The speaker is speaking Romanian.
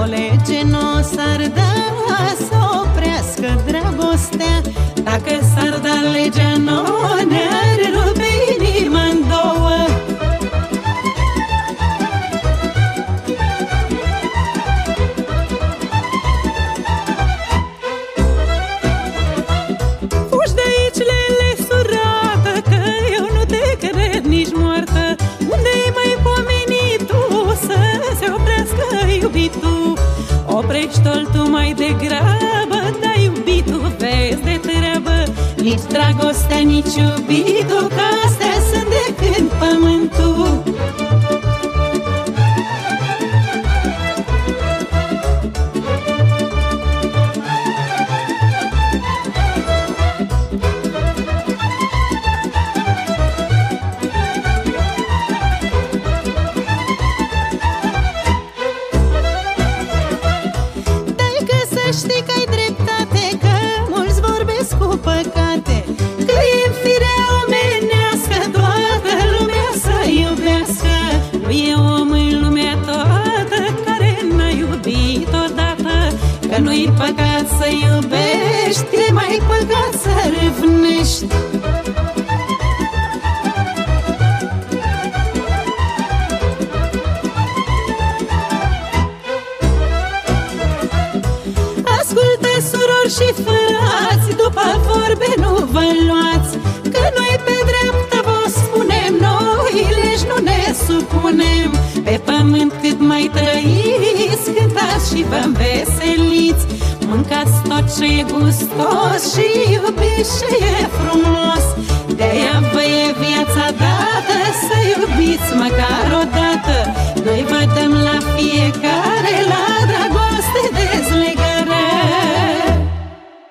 O lege nu s-ar da să oprească dragostea. Dacă s-ar da legea, nu Oprește-l tu mai degrabă Da iubitul, vezi de treabă. Nici dragostea, nici iubitul Că astea sunt de când pământul Că nu-i păcat să iubești E mai păcat să râvnești. Ascultă surori și frați După vorbe nu vă luați Că noi pe dreaptă vă spunem Noi legi nu ne supunem. Pe pământ cât mai trăiți Cântați și vă înveseliți Mâncați tot ce e gustos Și iubiți ce e frumos